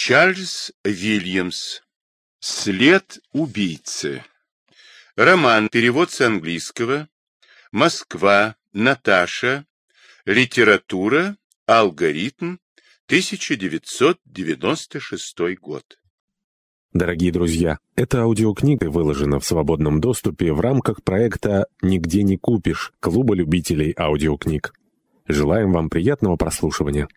Чарльз Вильямс. След убийцы. Роман. Перевод с английского. Москва. Наташа. Литература. Алгоритм. 1996 год. Дорогие друзья, эта аудиокнига выложена в свободном доступе в рамках проекта «Нигде не купишь» Клуба любителей аудиокниг. Желаем вам приятного прослушивания.